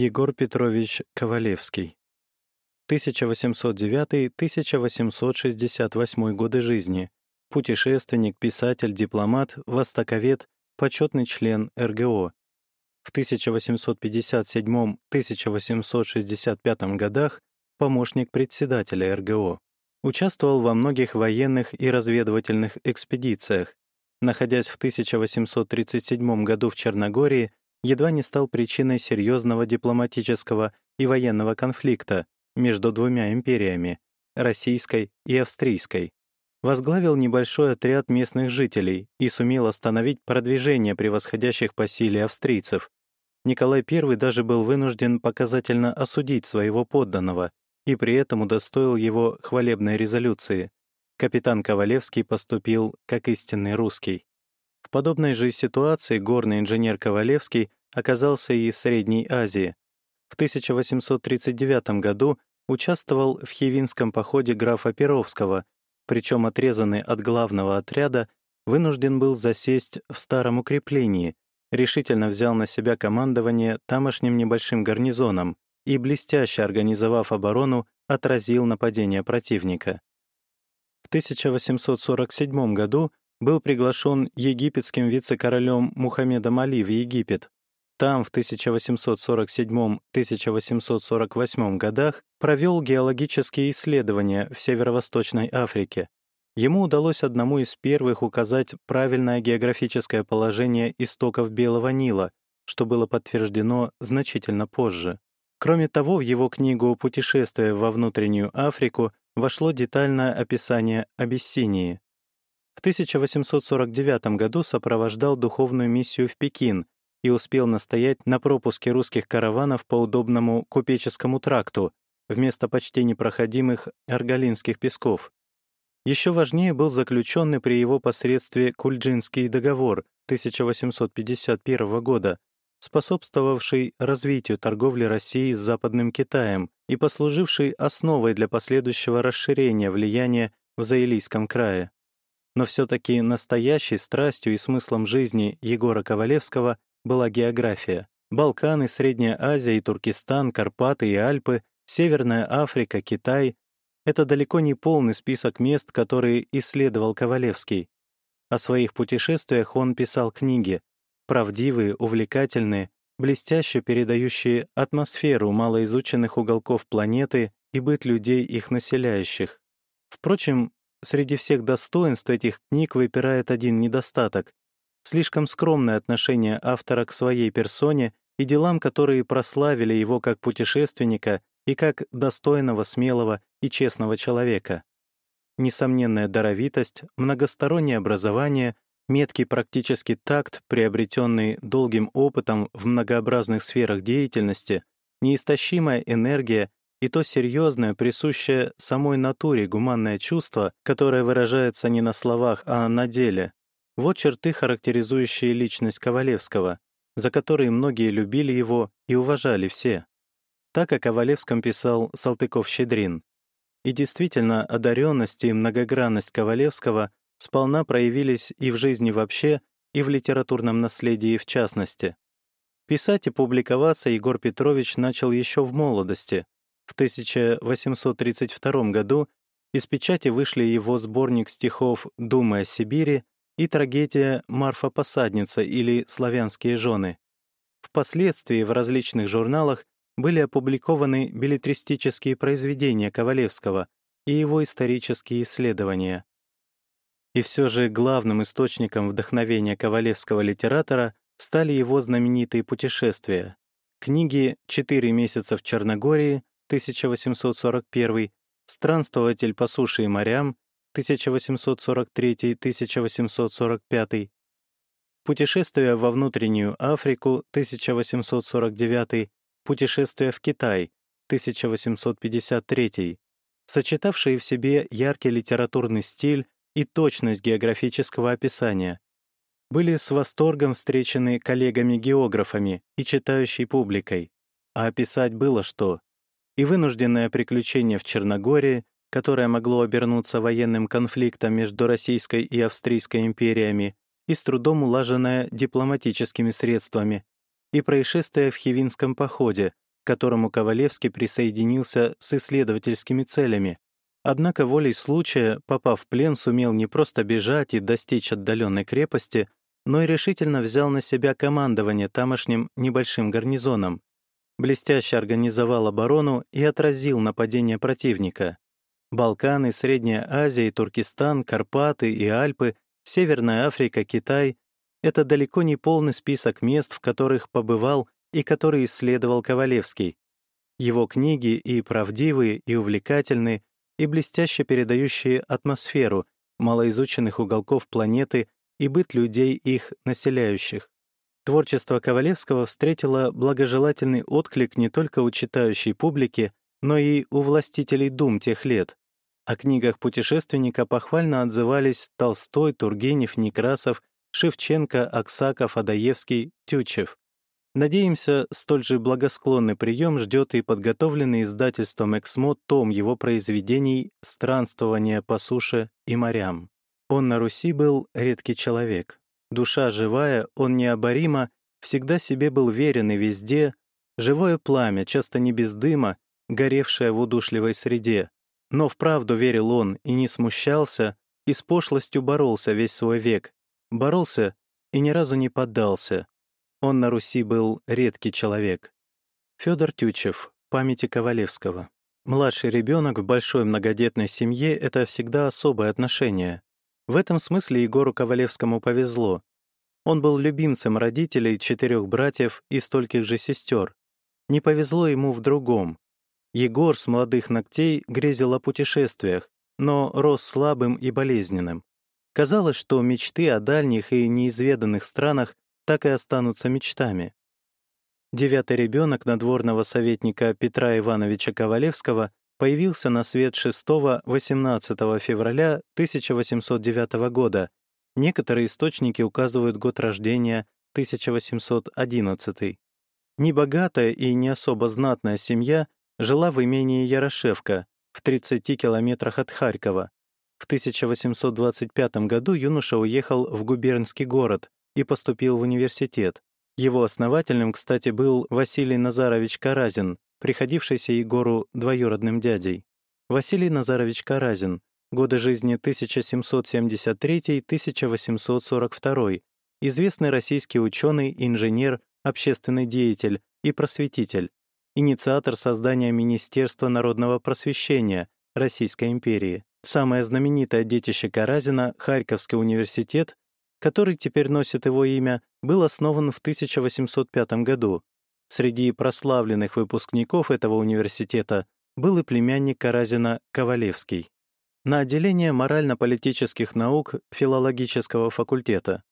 Егор Петрович Ковалевский. 1809-1868 годы жизни. Путешественник, писатель, дипломат, востоковед, почетный член РГО. В 1857-1865 годах помощник председателя РГО. Участвовал во многих военных и разведывательных экспедициях. Находясь в 1837 году в Черногории, едва не стал причиной серьезного дипломатического и военного конфликта между двумя империями — российской и австрийской. Возглавил небольшой отряд местных жителей и сумел остановить продвижение превосходящих по силе австрийцев. Николай I даже был вынужден показательно осудить своего подданного и при этом удостоил его хвалебной резолюции. Капитан Ковалевский поступил как истинный русский. В подобной же ситуации горный инженер Ковалевский оказался и в Средней Азии. В 1839 году участвовал в Хивинском походе графа Перовского, причем отрезанный от главного отряда, вынужден был засесть в старом укреплении, решительно взял на себя командование тамошним небольшим гарнизоном и, блестяще организовав оборону, отразил нападение противника. В 1847 году был приглашен египетским вице-королем Мухаммедом Али в Египет. Там в 1847-1848 годах провел геологические исследования в Северо-Восточной Африке. Ему удалось одному из первых указать правильное географическое положение истоков Белого Нила, что было подтверждено значительно позже. Кроме того, в его книгу «Путешествие во внутреннюю Африку» вошло детальное описание Абиссинии. В 1849 году сопровождал духовную миссию в Пекин и успел настоять на пропуске русских караванов по удобному купеческому тракту вместо почти непроходимых Аргалинских песков. Еще важнее был заключенный при его посредстве Кульджинский договор 1851 года, способствовавший развитию торговли России с Западным Китаем и послуживший основой для последующего расширения влияния в Заилийском крае. Но все-таки настоящей страстью и смыслом жизни Егора Ковалевского была география. Балканы, Средняя Азия и Туркестан, Карпаты и Альпы, Северная Африка, Китай — это далеко не полный список мест, которые исследовал Ковалевский. О своих путешествиях он писал книги, правдивые, увлекательные, блестяще передающие атмосферу малоизученных уголков планеты и быт людей, их населяющих. Впрочем, Среди всех достоинств этих книг выпирает один недостаток — слишком скромное отношение автора к своей персоне и делам, которые прославили его как путешественника и как достойного, смелого и честного человека. Несомненная даровитость, многостороннее образование, меткий практический такт, приобретенный долгим опытом в многообразных сферах деятельности, неистощимая энергия и то серьезное, присущее самой натуре гуманное чувство, которое выражается не на словах, а на деле. Вот черты, характеризующие личность Ковалевского, за которые многие любили его и уважали все. Так о Ковалевском писал Салтыков-Щедрин. И действительно, одаренность и многогранность Ковалевского сполна проявились и в жизни вообще, и в литературном наследии в частности. Писать и публиковаться Егор Петрович начал еще в молодости, в 1832 году из печати вышли его сборник стихов «Думы о Сибири» и трагедия «Марфа-посадница» или «Славянские жены». Впоследствии в различных журналах были опубликованы билетристические произведения Ковалевского и его исторические исследования. И все же главным источником вдохновения ковалевского литератора стали его знаменитые путешествия. Книги «Четыре месяца в Черногории», 1841, «Странствователь по суше и морям» 1843-1845, «Путешествие во внутреннюю Африку» 1849, «Путешествие в Китай» 1853, сочетавшие в себе яркий литературный стиль и точность географического описания, были с восторгом встречены коллегами-географами и читающей публикой. А описать было что? И вынужденное приключение в Черногории, которое могло обернуться военным конфликтом между Российской и Австрийской империями, и с трудом улаженное дипломатическими средствами, и происшествие в Хивинском походе, к которому Ковалевский присоединился с исследовательскими целями. Однако волей случая, попав в плен, сумел не просто бежать и достичь отдаленной крепости, но и решительно взял на себя командование тамошним небольшим гарнизоном. Блестяще организовал оборону и отразил нападение противника. Балканы, Средняя Азия, Туркестан, Карпаты и Альпы, Северная Африка, Китай — это далеко не полный список мест, в которых побывал и которые исследовал Ковалевский. Его книги и правдивые, и увлекательные, и блестяще передающие атмосферу малоизученных уголков планеты и быт людей, их населяющих. Творчество Ковалевского встретило благожелательный отклик не только у читающей публики, но и у властителей дум тех лет. О книгах путешественника похвально отзывались Толстой, Тургенев, Некрасов, Шевченко, Аксаков, Адаевский, Тютчев. Надеемся, столь же благосклонный прием ждет и подготовленный издательством «Эксмо» том его произведений «Странствование по суше и морям». Он на Руси был редкий человек. Душа живая, он необоримо, всегда себе был верен и везде, живое пламя, часто не без дыма, горевшее в удушливой среде. Но вправду верил он и не смущался, и с пошлостью боролся весь свой век. Боролся и ни разу не поддался. Он на Руси был редкий человек. Федор Тючев, памяти Ковалевского. Младший ребенок в большой многодетной семье — это всегда особое отношение. В этом смысле Егору Ковалевскому повезло. Он был любимцем родителей, четырех братьев и стольких же сестер. Не повезло ему в другом. Егор с молодых ногтей грезил о путешествиях, но рос слабым и болезненным. Казалось, что мечты о дальних и неизведанных странах так и останутся мечтами. Девятый ребенок надворного советника Петра Ивановича Ковалевского появился на свет 6-18 февраля 1809 года. Некоторые источники указывают год рождения 1811. Небогатая и не особо знатная семья жила в имении Ярошевка в 30 километрах от Харькова. В 1825 году юноша уехал в губернский город и поступил в университет. Его основателем, кстати, был Василий Назарович Каразин, приходившийся Егору двоюродным дядей. Василий Назарович Каразин, годы жизни 1773-1842, известный российский ученый, инженер, общественный деятель и просветитель, инициатор создания Министерства народного просвещения Российской империи. Самое знаменитое детище Каразина, Харьковский университет, который теперь носит его имя, был основан в 1805 году Среди прославленных выпускников этого университета был и племянник Каразина Ковалевский. На отделение морально-политических наук филологического факультета.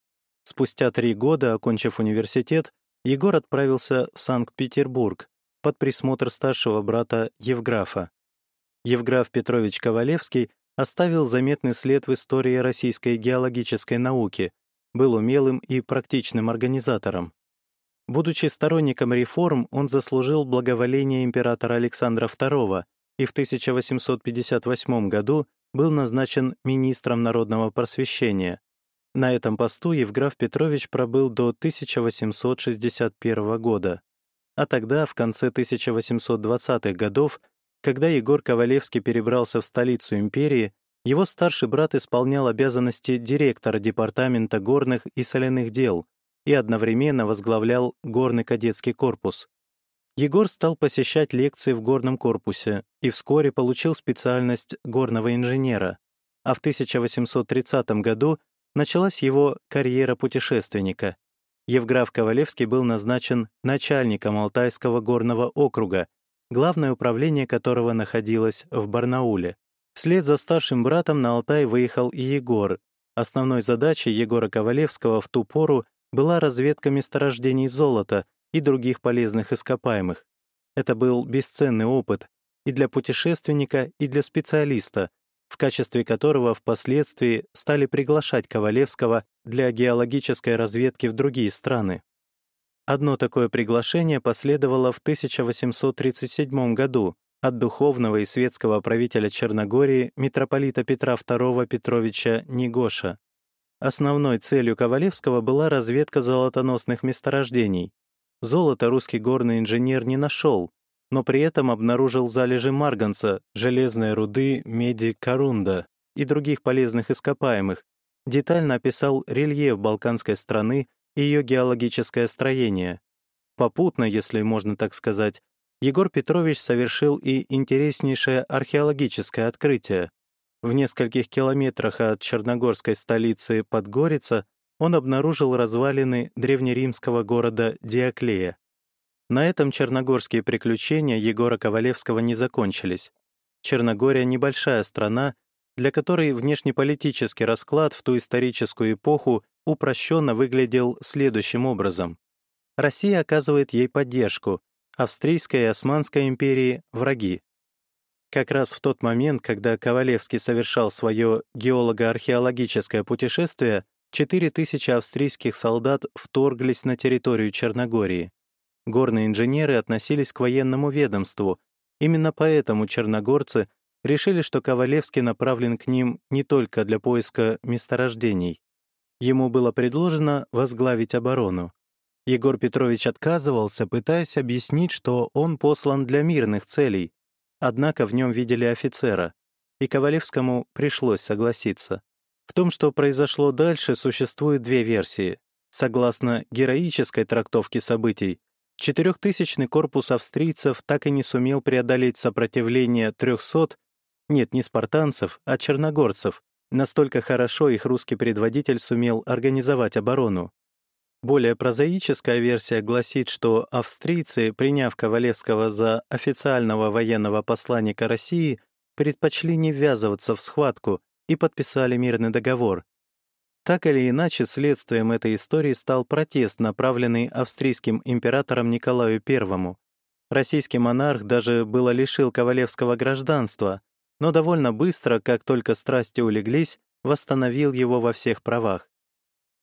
Спустя три года, окончив университет, Егор отправился в Санкт-Петербург под присмотр старшего брата Евграфа. Евграф Петрович Ковалевский оставил заметный след в истории российской геологической науки, был умелым и практичным организатором. Будучи сторонником реформ, он заслужил благоволение императора Александра II и в 1858 году был назначен министром народного просвещения. На этом посту Евграф Петрович пробыл до 1861 года. А тогда, в конце 1820-х годов, когда Егор Ковалевский перебрался в столицу империи, его старший брат исполнял обязанности директора Департамента горных и соляных дел, и одновременно возглавлял горный кадетский корпус. Егор стал посещать лекции в горном корпусе и вскоре получил специальность горного инженера, а в 1830 году началась его карьера путешественника. Евграф Ковалевский был назначен начальником Алтайского горного округа, главное управление которого находилось в Барнауле. Вслед за старшим братом на Алтай выехал и Егор. Основной задачей Егора Ковалевского в ту пору была разведка месторождений золота и других полезных ископаемых. Это был бесценный опыт и для путешественника, и для специалиста, в качестве которого впоследствии стали приглашать Ковалевского для геологической разведки в другие страны. Одно такое приглашение последовало в 1837 году от духовного и светского правителя Черногории митрополита Петра II Петровича Негоша. Основной целью Ковалевского была разведка золотоносных месторождений. Золото русский горный инженер не нашел, но при этом обнаружил залежи марганца, железной руды, меди, корунда и других полезных ископаемых, детально описал рельеф балканской страны и ее геологическое строение. Попутно, если можно так сказать, Егор Петрович совершил и интереснейшее археологическое открытие. В нескольких километрах от черногорской столицы Подгорица он обнаружил развалины древнеримского города Диоклея. На этом черногорские приключения Егора Ковалевского не закончились. Черногория — небольшая страна, для которой внешнеполитический расклад в ту историческую эпоху упрощенно выглядел следующим образом. Россия оказывает ей поддержку, Австрийская и Османская империи — враги. Как раз в тот момент, когда Ковалевский совершал свое геолого-археологическое путешествие, 4000 австрийских солдат вторглись на территорию Черногории. Горные инженеры относились к военному ведомству, именно поэтому черногорцы решили, что Ковалевский направлен к ним не только для поиска месторождений. Ему было предложено возглавить оборону. Егор Петрович отказывался, пытаясь объяснить, что он послан для мирных целей, однако в нем видели офицера, и Ковалевскому пришлось согласиться. В том, что произошло дальше, существует две версии. Согласно героической трактовке событий, четырехтысячный корпус австрийцев так и не сумел преодолеть сопротивление трехсот, нет, не спартанцев, а черногорцев, настолько хорошо их русский предводитель сумел организовать оборону. Более прозаическая версия гласит, что австрийцы, приняв Ковалевского за официального военного посланника России, предпочли не ввязываться в схватку и подписали мирный договор. Так или иначе, следствием этой истории стал протест, направленный австрийским императором Николаю I. Российский монарх даже было лишил Ковалевского гражданства, но довольно быстро, как только страсти улеглись, восстановил его во всех правах.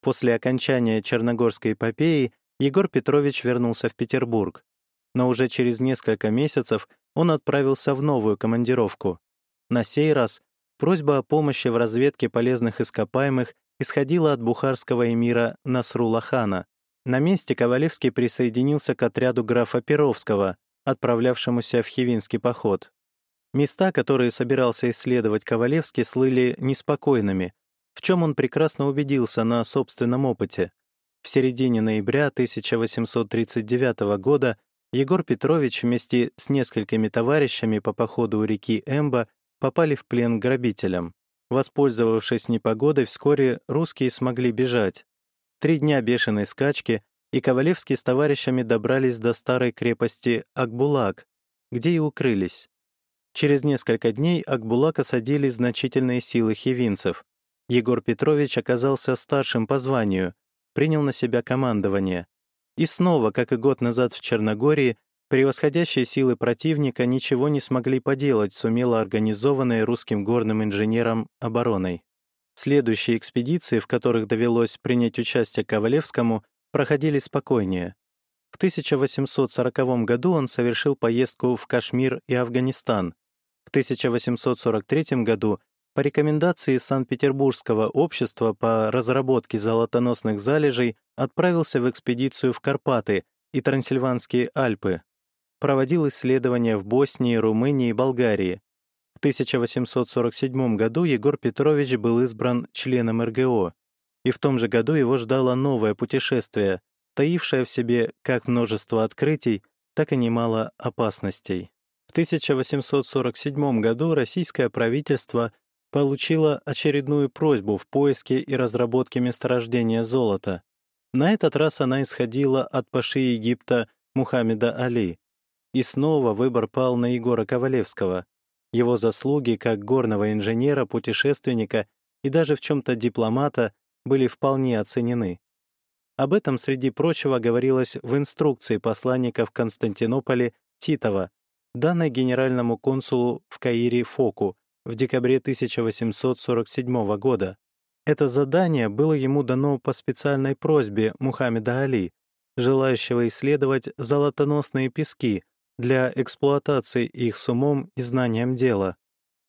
После окончания Черногорской эпопеи Егор Петрович вернулся в Петербург, но уже через несколько месяцев он отправился в новую командировку. На сей раз просьба о помощи в разведке полезных ископаемых исходила от бухарского эмира Насрулахана. На месте Ковалевский присоединился к отряду графа Перовского, отправлявшемуся в Хивинский поход. Места, которые собирался исследовать Ковалевский, слыли неспокойными, в чем он прекрасно убедился на собственном опыте. В середине ноября 1839 года Егор Петрович вместе с несколькими товарищами по походу у реки Эмба попали в плен грабителям. Воспользовавшись непогодой, вскоре русские смогли бежать. Три дня бешеной скачки, и Ковалевский с товарищами добрались до старой крепости Акбулак, где и укрылись. Через несколько дней Акбулак осадили значительные силы хивинцев. Егор Петрович оказался старшим по званию, принял на себя командование. И снова, как и год назад в Черногории, превосходящие силы противника ничего не смогли поделать с умело организованной русским горным инженером обороной. Следующие экспедиции, в которых довелось принять участие Ковалевскому, проходили спокойнее. В 1840 году он совершил поездку в Кашмир и Афганистан. В 1843 году по рекомендации Санкт-Петербургского общества по разработке золотоносных залежей отправился в экспедицию в Карпаты и Трансильванские Альпы. Проводил исследования в Боснии, Румынии и Болгарии. В 1847 году Егор Петрович был избран членом РГО, и в том же году его ждало новое путешествие, таившее в себе как множество открытий, так и немало опасностей. В 1847 году российское правительство получила очередную просьбу в поиске и разработке месторождения золота. На этот раз она исходила от паши Египта Мухаммеда Али. И снова выбор пал на Егора Ковалевского. Его заслуги как горного инженера, путешественника и даже в чем-то дипломата были вполне оценены. Об этом, среди прочего, говорилось в инструкции посланника в Константинополе Титова, данной генеральному консулу в Каире Фоку, в декабре 1847 года. Это задание было ему дано по специальной просьбе Мухаммеда Али, желающего исследовать золотоносные пески для эксплуатации их с умом и знанием дела.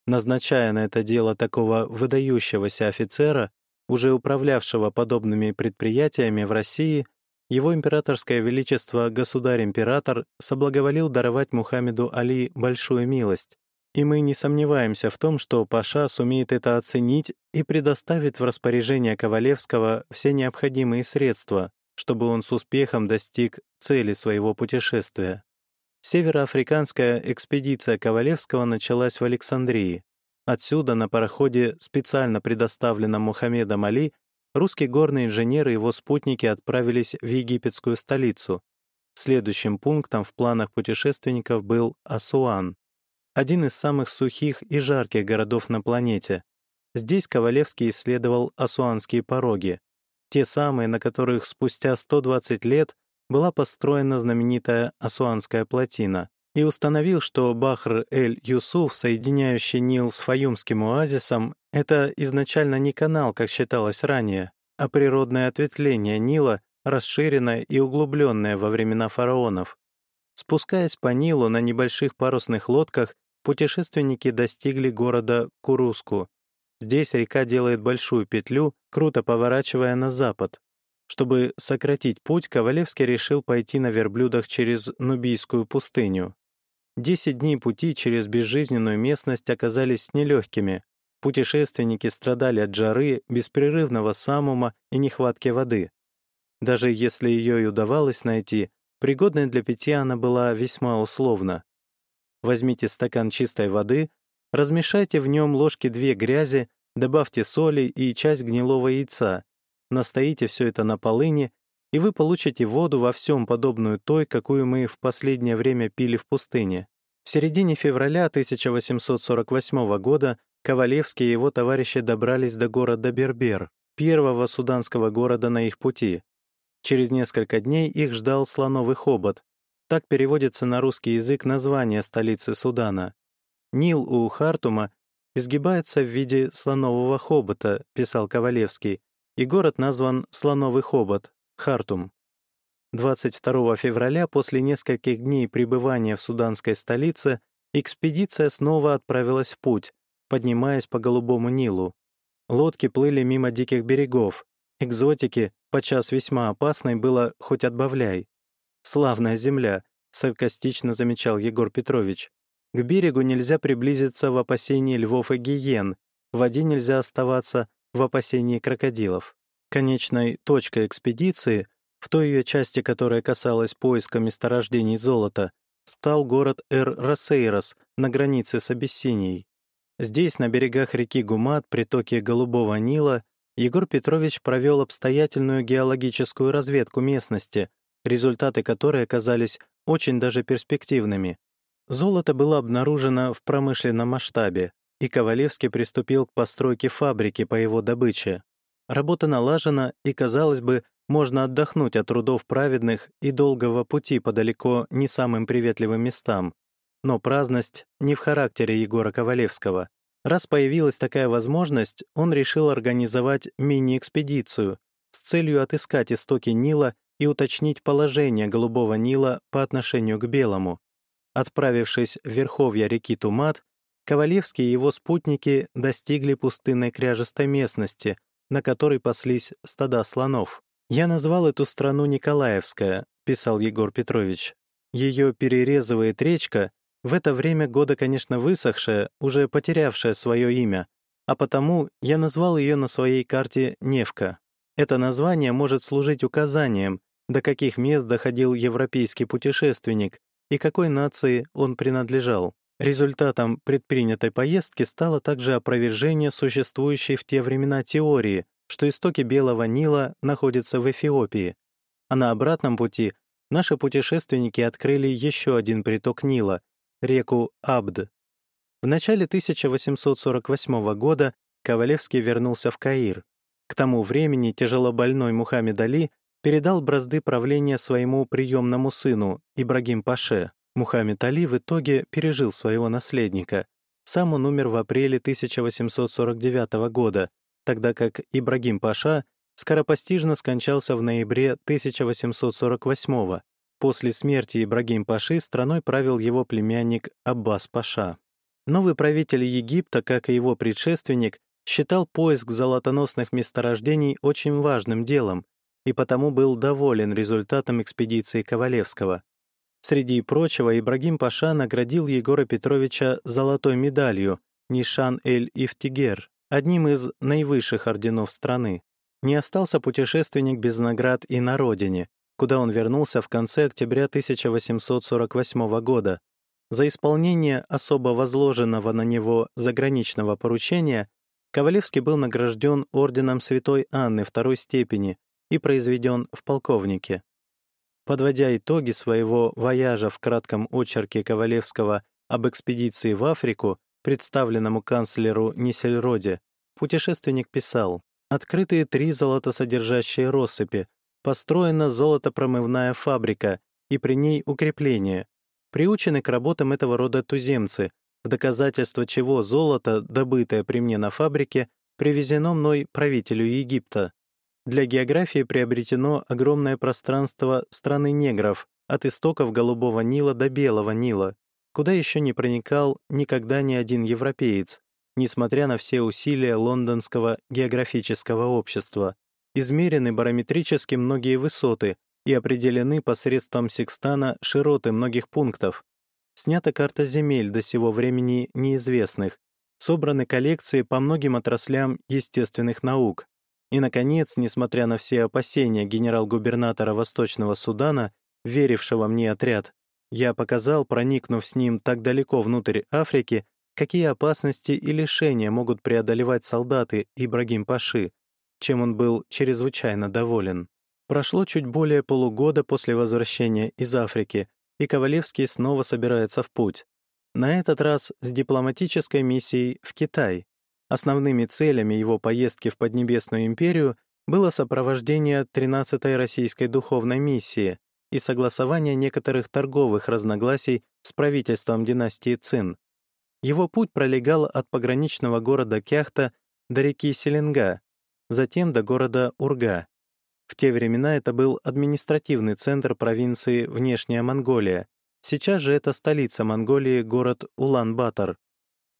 Назначая на это дело такого выдающегося офицера, уже управлявшего подобными предприятиями в России, его императорское величество государь-император соблаговолил даровать Мухаммеду Али большую милость, и мы не сомневаемся в том, что Паша сумеет это оценить и предоставит в распоряжение Ковалевского все необходимые средства, чтобы он с успехом достиг цели своего путешествия. Североафриканская экспедиция Ковалевского началась в Александрии. Отсюда на пароходе, специально предоставленном Мухаммедом Али, русские горные инженеры и его спутники отправились в египетскую столицу. Следующим пунктом в планах путешественников был Асуан один из самых сухих и жарких городов на планете. Здесь Ковалевский исследовал Асуанские пороги, те самые, на которых спустя 120 лет была построена знаменитая Асуанская плотина, и установил, что Бахр-эль-Юсуф, соединяющий Нил с Фаюмским оазисом, это изначально не канал, как считалось ранее, а природное ответвление Нила, расширенное и углубленное во времена фараонов. Спускаясь по Нилу на небольших парусных лодках, путешественники достигли города Куруску. Здесь река делает большую петлю, круто поворачивая на запад. Чтобы сократить путь, Ковалевский решил пойти на верблюдах через Нубийскую пустыню. Десять дней пути через безжизненную местность оказались нелегкими. Путешественники страдали от жары, беспрерывного самума и нехватки воды. Даже если ее и удавалось найти, пригодной для питья она была весьма условна. Возьмите стакан чистой воды, размешайте в нем ложки две грязи, добавьте соли и часть гнилого яйца, настоите все это на полыне, и вы получите воду во всем подобную той, какую мы в последнее время пили в пустыне. В середине февраля 1848 года Ковалевский и его товарищи добрались до города Бербер, первого суданского города на их пути. Через несколько дней их ждал слоновый хобот, так переводится на русский язык название столицы Судана. Нил у Хартума изгибается в виде слонового хобота, писал Ковалевский, и город назван Слоновый хобот, Хартум. 22 февраля, после нескольких дней пребывания в суданской столице, экспедиция снова отправилась в путь, поднимаясь по Голубому Нилу. Лодки плыли мимо диких берегов. Экзотики, подчас весьма опасной, было хоть отбавляй. «Славная земля», — саркастично замечал Егор Петрович. «К берегу нельзя приблизиться в опасении львов и гиен, в воде нельзя оставаться в опасении крокодилов». Конечной точкой экспедиции, в той ее части, которая касалась поиска месторождений золота, стал город Эр-Росейрос на границе с Абиссинией. Здесь, на берегах реки Гумат, притоке Голубого Нила, Егор Петрович провел обстоятельную геологическую разведку местности, результаты которой оказались очень даже перспективными. Золото было обнаружено в промышленном масштабе, и Ковалевский приступил к постройке фабрики по его добыче. Работа налажена, и, казалось бы, можно отдохнуть от трудов праведных и долгого пути по далеко не самым приветливым местам. Но праздность не в характере Егора Ковалевского. Раз появилась такая возможность, он решил организовать мини-экспедицию с целью отыскать истоки Нила и уточнить положение Голубого Нила по отношению к Белому. Отправившись в верховья реки Тумат, Ковалевский и его спутники достигли пустынной кряжестой местности, на которой паслись стада слонов. «Я назвал эту страну Николаевская», — писал Егор Петрович. Ее перерезывает речка, в это время года, конечно, высохшая, уже потерявшая свое имя, а потому я назвал ее на своей карте Невка. Это название может служить указанием, до каких мест доходил европейский путешественник и какой нации он принадлежал. Результатом предпринятой поездки стало также опровержение существующей в те времена теории, что истоки Белого Нила находятся в Эфиопии. А на обратном пути наши путешественники открыли еще один приток Нила — реку Абд. В начале 1848 года Ковалевский вернулся в Каир. К тому времени тяжелобольной Мухаммед Али передал бразды правления своему приемному сыну Ибрагим Паше. Мухаммед Али в итоге пережил своего наследника. Сам он умер в апреле 1849 года, тогда как Ибрагим Паша скоропостижно скончался в ноябре 1848 После смерти Ибрагим Паши страной правил его племянник Аббас Паша. Новый правитель Египта, как и его предшественник, считал поиск золотоносных месторождений очень важным делом и потому был доволен результатом экспедиции Ковалевского. Среди прочего, Ибрагим Паша наградил Егора Петровича золотой медалью Нишан-эль-Ифтигер, одним из наивысших орденов страны. Не остался путешественник без наград и на родине, куда он вернулся в конце октября 1848 года. За исполнение особо возложенного на него заграничного поручения Ковалевский был награжден орденом Святой Анны второй степени и произведен в полковнике. Подводя итоги своего вояжа в кратком очерке Ковалевского об экспедиции в Африку, представленному канцлеру Нисельроде, путешественник писал «Открытые три золотосодержащие россыпи, построена золотопромывная фабрика и при ней укрепление, приучены к работам этого рода туземцы, в доказательство чего золото, добытое при мне на фабрике, привезено мной правителю Египта. Для географии приобретено огромное пространство страны негров, от истоков Голубого Нила до Белого Нила, куда еще не проникал никогда ни один европеец, несмотря на все усилия лондонского географического общества. Измерены барометрически многие высоты и определены посредством секстана широты многих пунктов, Снята карта земель до сего времени неизвестных, собраны коллекции по многим отраслям естественных наук. И, наконец, несмотря на все опасения генерал-губернатора Восточного Судана, верившего мне отряд, я показал, проникнув с ним так далеко внутрь Африки, какие опасности и лишения могут преодолевать солдаты Ибрагим Паши, чем он был чрезвычайно доволен. Прошло чуть более полугода после возвращения из Африки, и Ковалевский снова собирается в путь. На этот раз с дипломатической миссией в Китай. Основными целями его поездки в Поднебесную империю было сопровождение 13-й российской духовной миссии и согласование некоторых торговых разногласий с правительством династии Цин. Его путь пролегал от пограничного города Кяхта до реки Селенга, затем до города Урга. В те времена это был административный центр провинции Внешняя Монголия. Сейчас же это столица Монголии, город Улан-Батор.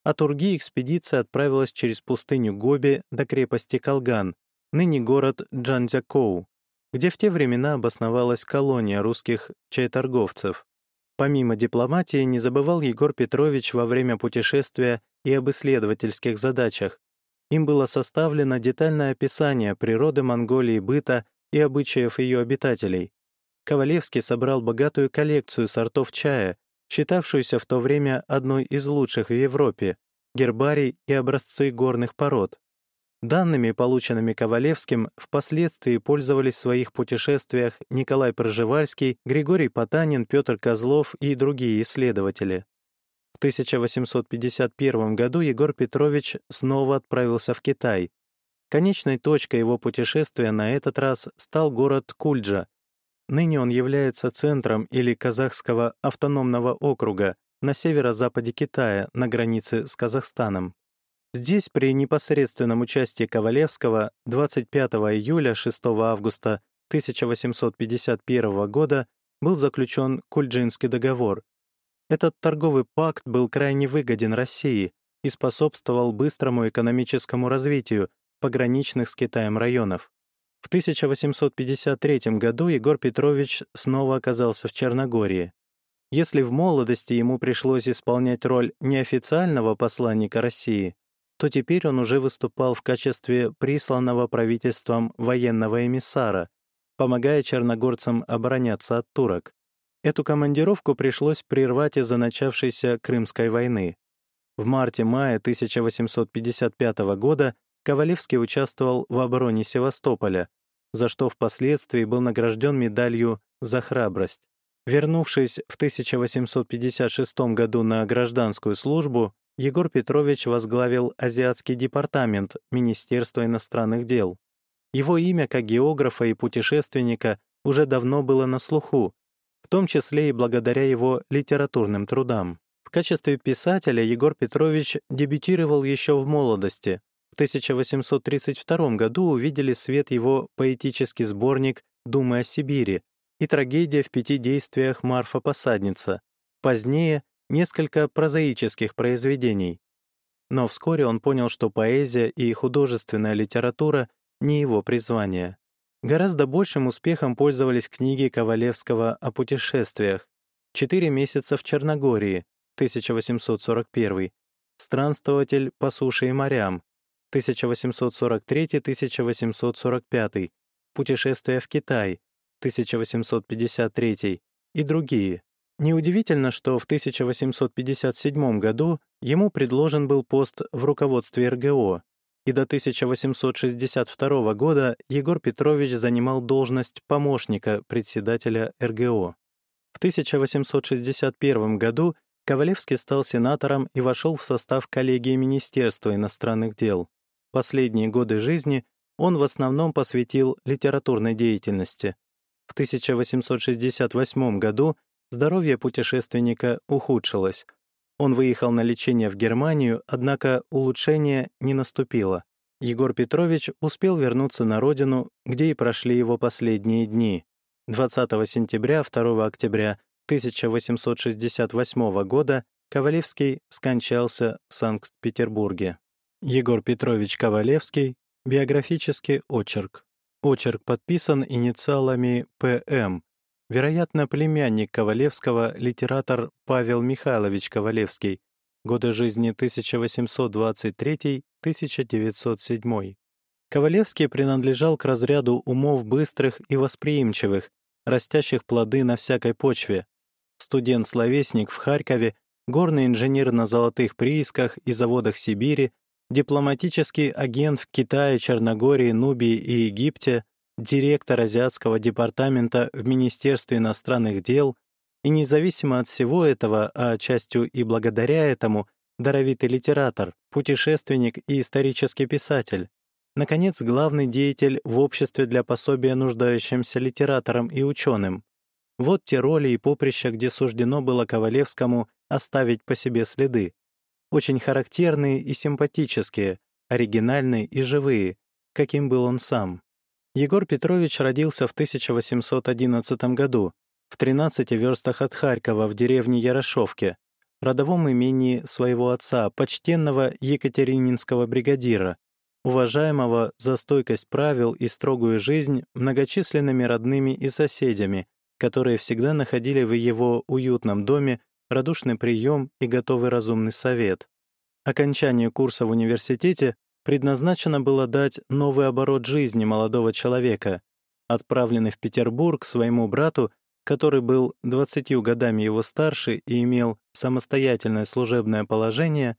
От Урги экспедиция отправилась через пустыню Гоби до крепости Калган, ныне город Джанзякоу, где в те времена обосновалась колония русских чайторговцев. Помимо дипломатии, не забывал Егор Петрович во время путешествия и об исследовательских задачах. Им было составлено детальное описание природы Монголии быта и обычаев ее обитателей. Ковалевский собрал богатую коллекцию сортов чая, считавшуюся в то время одной из лучших в Европе, гербарий и образцы горных пород. Данными, полученными Ковалевским, впоследствии пользовались в своих путешествиях Николай Проживальский, Григорий Потанин, Петр Козлов и другие исследователи. В 1851 году Егор Петрович снова отправился в Китай, Конечной точкой его путешествия на этот раз стал город Кульджа. Ныне он является центром или казахского автономного округа на северо-западе Китая, на границе с Казахстаном. Здесь при непосредственном участии Ковалевского 25 июля 6 августа 1851 года был заключен Кульджинский договор. Этот торговый пакт был крайне выгоден России и способствовал быстрому экономическому развитию, пограничных с Китаем районов. В 1853 году Егор Петрович снова оказался в Черногории. Если в молодости ему пришлось исполнять роль неофициального посланника России, то теперь он уже выступал в качестве присланного правительством военного эмиссара, помогая черногорцам обороняться от турок. Эту командировку пришлось прервать из-за начавшейся Крымской войны. В марте-мае 1855 года Ковалевский участвовал в обороне Севастополя, за что впоследствии был награжден медалью «За храбрость». Вернувшись в 1856 году на гражданскую службу, Егор Петрович возглавил Азиатский департамент Министерства иностранных дел. Его имя как географа и путешественника уже давно было на слуху, в том числе и благодаря его литературным трудам. В качестве писателя Егор Петрович дебютировал еще в молодости, в 1832 году увидели свет его поэтический сборник «Думы о Сибири» и трагедия в пяти действиях «Марфа-посадница», позднее — несколько прозаических произведений. Но вскоре он понял, что поэзия и художественная литература — не его призвание. Гораздо большим успехом пользовались книги Ковалевского о путешествиях. «Четыре месяца в Черногории», 1841, «Странствователь по суше и морям», 1843-1845, «Путешествие в Китай», 1853 и другие. Неудивительно, что в 1857 году ему предложен был пост в руководстве РГО, и до 1862 года Егор Петрович занимал должность помощника председателя РГО. В 1861 году Ковалевский стал сенатором и вошел в состав коллегии Министерства иностранных дел. Последние годы жизни он в основном посвятил литературной деятельности. В 1868 году здоровье путешественника ухудшилось. Он выехал на лечение в Германию, однако улучшение не наступило. Егор Петрович успел вернуться на родину, где и прошли его последние дни. 20 сентября 2 октября 1868 года Ковалевский скончался в Санкт-Петербурге. Егор Петрович Ковалевский, биографический очерк. Очерк подписан инициалами «ПМ», Вероятно, племянник Ковалевского, литератор Павел Михайлович Ковалевский, годы жизни 1823-1907. Ковалевский принадлежал к разряду умов быстрых и восприимчивых, растящих плоды на всякой почве. Студент-словесник в Харькове, горный инженер на золотых приисках и заводах Сибири, дипломатический агент в Китае, Черногории, Нубии и Египте, директор Азиатского департамента в Министерстве иностранных дел, и независимо от всего этого, а частью и благодаря этому, даровитый литератор, путешественник и исторический писатель, наконец, главный деятель в обществе для пособия нуждающимся литераторам и ученым. Вот те роли и поприща, где суждено было Ковалевскому оставить по себе следы. Очень характерные и симпатические, оригинальные и живые, каким был он сам. Егор Петрович родился в 1811 году в 13 верстах от Харькова в деревне Ярошовке, родовом имении своего отца, почтенного екатерининского бригадира, уважаемого за стойкость правил и строгую жизнь многочисленными родными и соседями, которые всегда находили в его уютном доме радушный прием и готовый разумный совет. Окончание курса в университете предназначено было дать новый оборот жизни молодого человека, отправленный в Петербург своему брату, который был 20 годами его старше и имел самостоятельное служебное положение,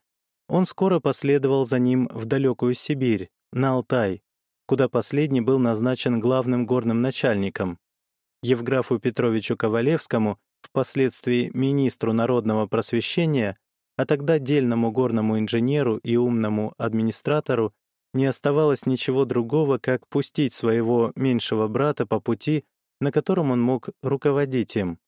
он скоро последовал за ним в далекую Сибирь, на Алтай, куда последний был назначен главным горным начальником. Евграфу Петровичу Ковалевскому, впоследствии министру народного просвещения, а тогда дельному горному инженеру и умному администратору не оставалось ничего другого, как пустить своего меньшего брата по пути, на котором он мог руководить им.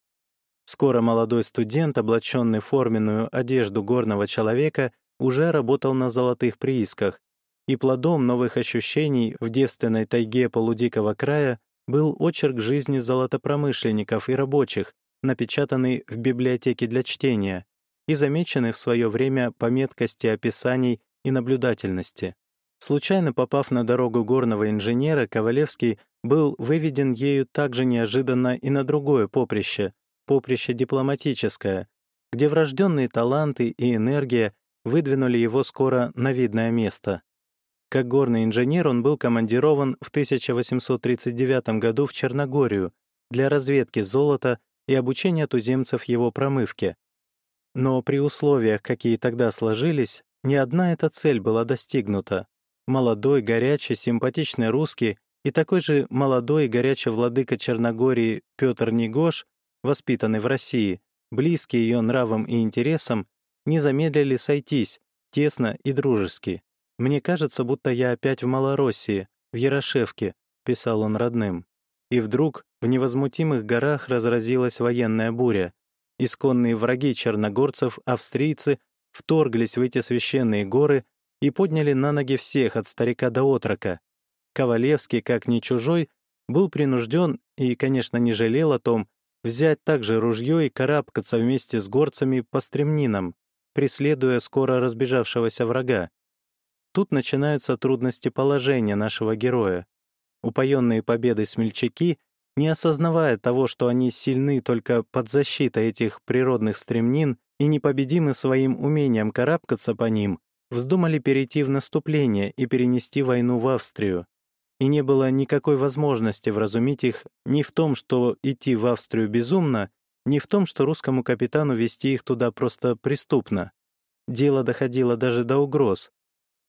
Скоро молодой студент, облаченный в форменную одежду горного человека, уже работал на золотых приисках, и плодом новых ощущений в девственной тайге полудикого края был очерк жизни золотопромышленников и рабочих, напечатанный в библиотеке для чтения, и замечены в свое время по меткости описаний и наблюдательности. Случайно попав на дорогу горного инженера, Ковалевский был выведен ею также неожиданно и на другое поприще, поприще дипломатическое, где врожденные таланты и энергия выдвинули его скоро на видное место. Как горный инженер он был командирован в 1839 году в Черногорию для разведки золота и обучения туземцев его промывке. Но при условиях, какие тогда сложились, ни одна эта цель была достигнута. Молодой, горячий, симпатичный русский и такой же молодой и горячий владыка Черногории Петр Негош, воспитанный в России, близкий ее нравам и интересам, не замедлили сойтись, тесно и дружески. «Мне кажется, будто я опять в Малороссии, в Ярошевке», — писал он родным. И вдруг в невозмутимых горах разразилась военная буря. Исконные враги черногорцев, австрийцы, вторглись в эти священные горы и подняли на ноги всех от старика до отрока. Ковалевский, как ни чужой, был принужден и, конечно, не жалел о том, взять также ружье и карабкаться вместе с горцами по стремнинам, преследуя скоро разбежавшегося врага. Тут начинаются трудности положения нашего героя. Упоенные победой смельчаки, не осознавая того, что они сильны только под защитой этих природных стремнин и непобедимы своим умением карабкаться по ним, вздумали перейти в наступление и перенести войну в Австрию. И не было никакой возможности вразумить их ни в том, что идти в Австрию безумно, ни в том, что русскому капитану вести их туда просто преступно. Дело доходило даже до угроз.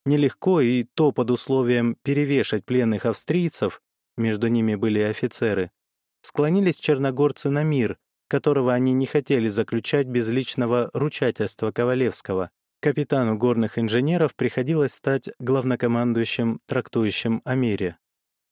Нелегко и то под условием перевешать пленных австрийцев, между ними были офицеры, склонились черногорцы на мир, которого они не хотели заключать без личного ручательства Ковалевского. Капитану горных инженеров приходилось стать главнокомандующим, трактующим о мире.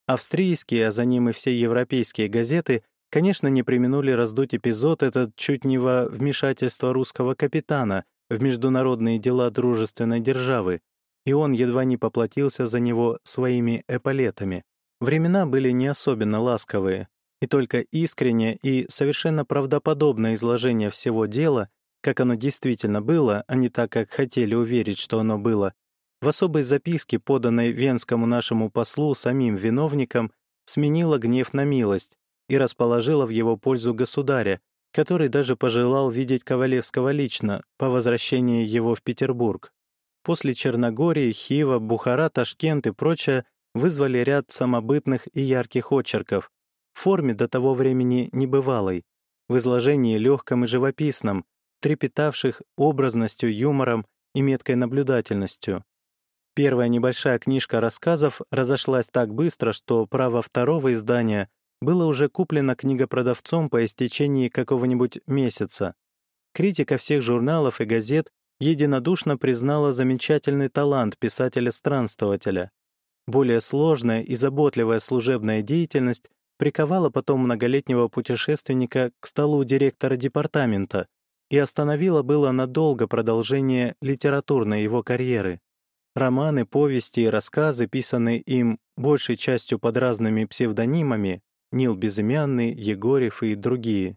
Австрийские, а за ним и все европейские газеты, конечно, не применули раздуть эпизод этот чуть не во вмешательство русского капитана в международные дела дружественной державы, и он едва не поплатился за него своими эполетами. Времена были не особенно ласковые, и только искреннее и совершенно правдоподобное изложение всего дела как оно действительно было, а не так, как хотели уверить, что оно было, в особой записке, поданной венскому нашему послу самим виновникам, сменила гнев на милость и расположила в его пользу государя, который даже пожелал видеть Ковалевского лично по возвращении его в Петербург. После Черногории, Хива, Бухара, Ташкент и прочее вызвали ряд самобытных и ярких очерков, в форме до того времени небывалой, в изложении легком и живописном, трепетавших образностью, юмором и меткой наблюдательностью. Первая небольшая книжка рассказов разошлась так быстро, что право второго издания было уже куплено книгопродавцом по истечении какого-нибудь месяца. Критика всех журналов и газет единодушно признала замечательный талант писателя-странствователя. Более сложная и заботливая служебная деятельность приковала потом многолетнего путешественника к столу директора департамента, и остановила было надолго продолжение литературной его карьеры. Романы, повести и рассказы, писанные им большей частью под разными псевдонимами, Нил Безымянный, Егорев и другие,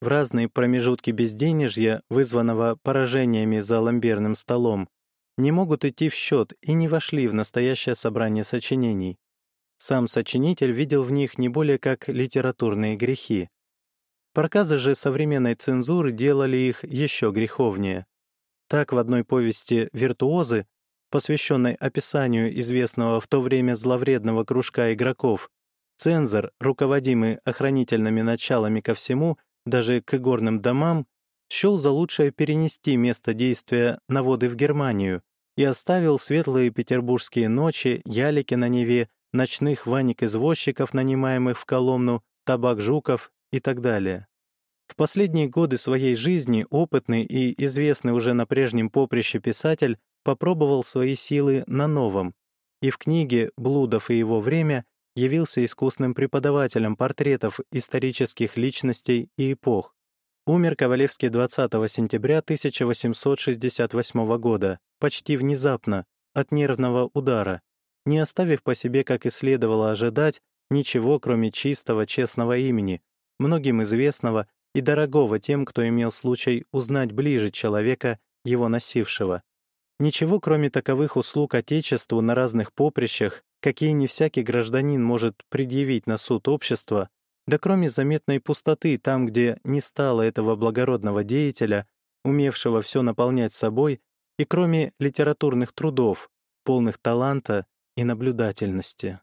в разные промежутки безденежья, вызванного поражениями за ламберным столом, не могут идти в счет и не вошли в настоящее собрание сочинений. Сам сочинитель видел в них не более как литературные грехи. Проказы же современной цензуры делали их еще греховнее. Так в одной повести «Виртуозы», посвященной описанию известного в то время зловредного кружка игроков, цензор, руководимый охранительными началами ко всему, даже к игорным домам, счел за лучшее перенести место действия на воды в Германию и оставил светлые петербургские ночи, ялики на Неве, ночных ваник-извозчиков, нанимаемых в Коломну, табак-жуков и так далее. В последние годы своей жизни опытный и известный уже на прежнем поприще писатель попробовал свои силы на новом, и в книге «Блудов и его время» явился искусным преподавателем портретов исторических личностей и эпох. Умер Ковалевский 20 сентября 1868 года, почти внезапно, от нервного удара, не оставив по себе, как и следовало ожидать, ничего, кроме чистого, честного имени, многим известного и дорогого тем, кто имел случай узнать ближе человека, его носившего. Ничего, кроме таковых услуг Отечеству на разных поприщах, какие не всякий гражданин может предъявить на суд общества, да кроме заметной пустоты там, где не стало этого благородного деятеля, умевшего все наполнять собой, и кроме литературных трудов, полных таланта и наблюдательности.